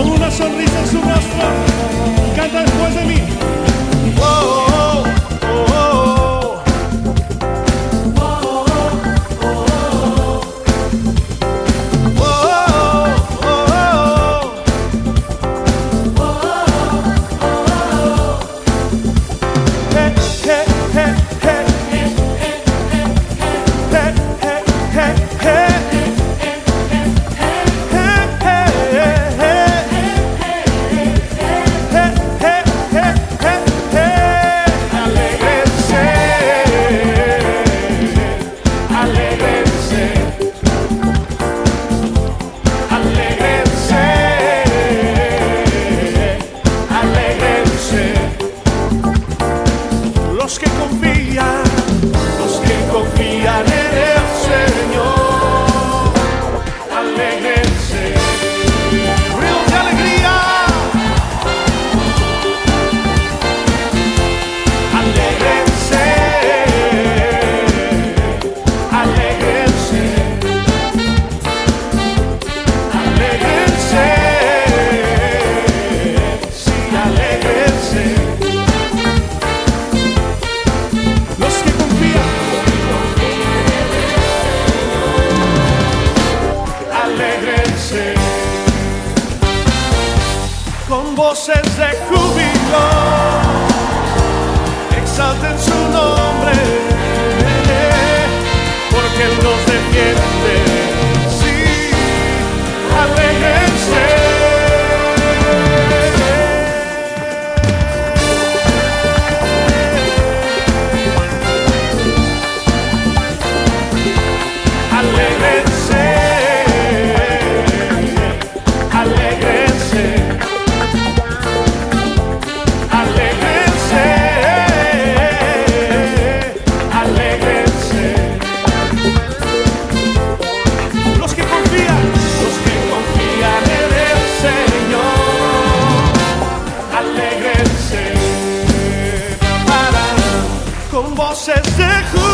con una sonrisa en su rostro, canta después de mí. voces de júbilo exalten su nombre, porque Él nos defiende. Sí, aleje. Stonewall says they're.